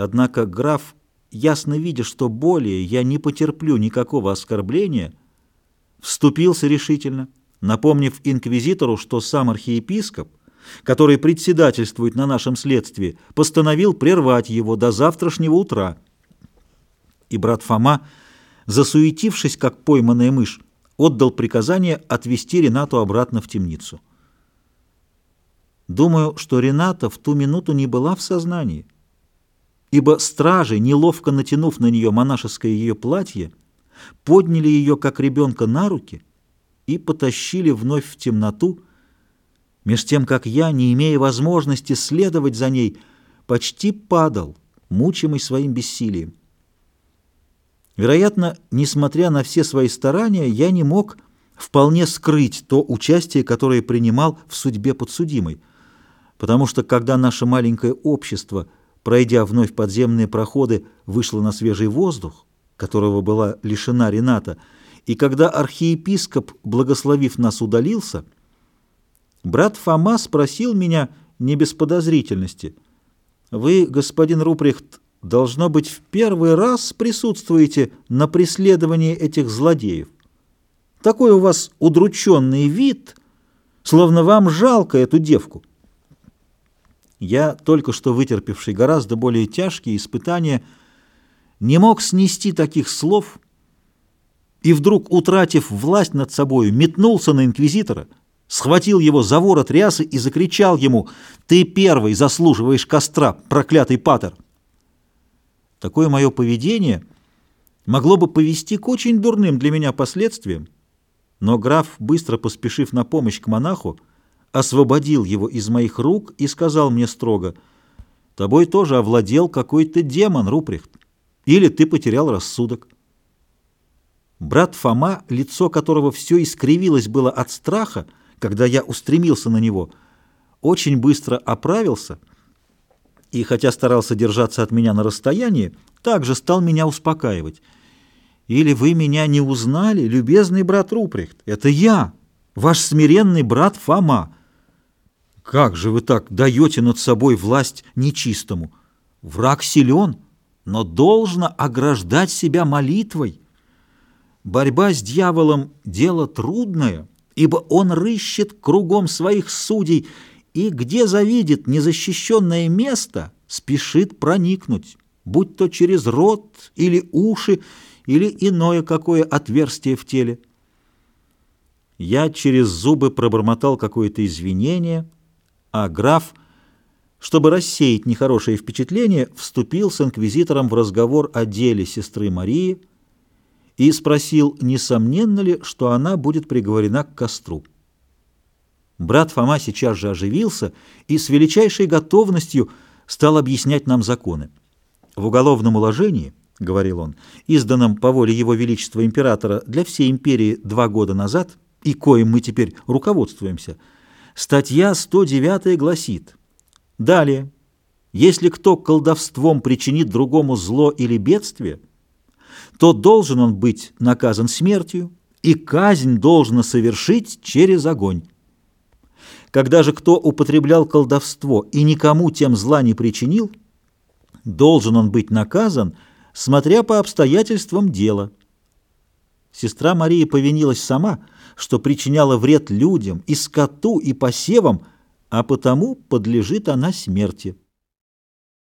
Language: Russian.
Однако граф, ясно видя, что более я не потерплю никакого оскорбления, вступился решительно, напомнив инквизитору, что сам архиепископ, который председательствует на нашем следствии, постановил прервать его до завтрашнего утра. И брат Фома, засуетившись, как пойманная мышь, отдал приказание отвести Ренату обратно в темницу. Думаю, что Рената в ту минуту не была в сознании, ибо стражи, неловко натянув на нее монашеское ее платье, подняли ее, как ребенка, на руки и потащили вновь в темноту, меж тем, как я, не имея возможности следовать за ней, почти падал, мучимый своим бессилием. Вероятно, несмотря на все свои старания, я не мог вполне скрыть то участие, которое принимал в судьбе подсудимой, потому что когда наше маленькое общество, пройдя вновь подземные проходы, вышло на свежий воздух, которого была лишена Рената, и когда архиепископ, благословив нас, удалился, брат Фома спросил меня не без подозрительности, «Вы, господин Рупрехт, должно быть, в первый раз присутствуете на преследовании этих злодеев. Такой у вас удрученный вид, словно вам жалко эту девку». Я, только что вытерпевший гораздо более тяжкие испытания, не мог снести таких слов и вдруг, утратив власть над собою, метнулся на инквизитора, схватил его за ворот рясы и закричал ему «Ты первый заслуживаешь костра, проклятый патер!» Такое мое поведение могло бы повести к очень дурным для меня последствиям, но граф, быстро поспешив на помощь к монаху, освободил его из моих рук и сказал мне строго, «Тобой тоже овладел какой-то демон, Руприхт, или ты потерял рассудок». Брат Фома, лицо которого все искривилось было от страха, когда я устремился на него, очень быстро оправился и, хотя старался держаться от меня на расстоянии, также стал меня успокаивать. «Или вы меня не узнали, любезный брат Руприхт? Это я, ваш смиренный брат Фома». Как же вы так даете над собой власть нечистому? Враг силен, но должно ограждать себя молитвой. Борьба с дьяволом — дело трудное, ибо он рыщет кругом своих судей, и где завидит незащищенное место, спешит проникнуть, будь то через рот или уши, или иное какое отверстие в теле. Я через зубы пробормотал какое-то извинение — а граф, чтобы рассеять нехорошее впечатление, вступил с инквизитором в разговор о деле сестры Марии и спросил, несомненно ли, что она будет приговорена к костру. Брат Фома сейчас же оживился и с величайшей готовностью стал объяснять нам законы. В уголовном уложении, — говорил он, — изданном по воле Его Величества Императора для всей империи два года назад, и коим мы теперь руководствуемся — Статья 109 гласит «Далее, если кто колдовством причинит другому зло или бедствие, то должен он быть наказан смертью, и казнь должна совершить через огонь. Когда же кто употреблял колдовство и никому тем зла не причинил, должен он быть наказан, смотря по обстоятельствам дела». Сестра Мария повинилась сама, что причиняла вред людям и скоту, и посевам, а потому подлежит она смерти.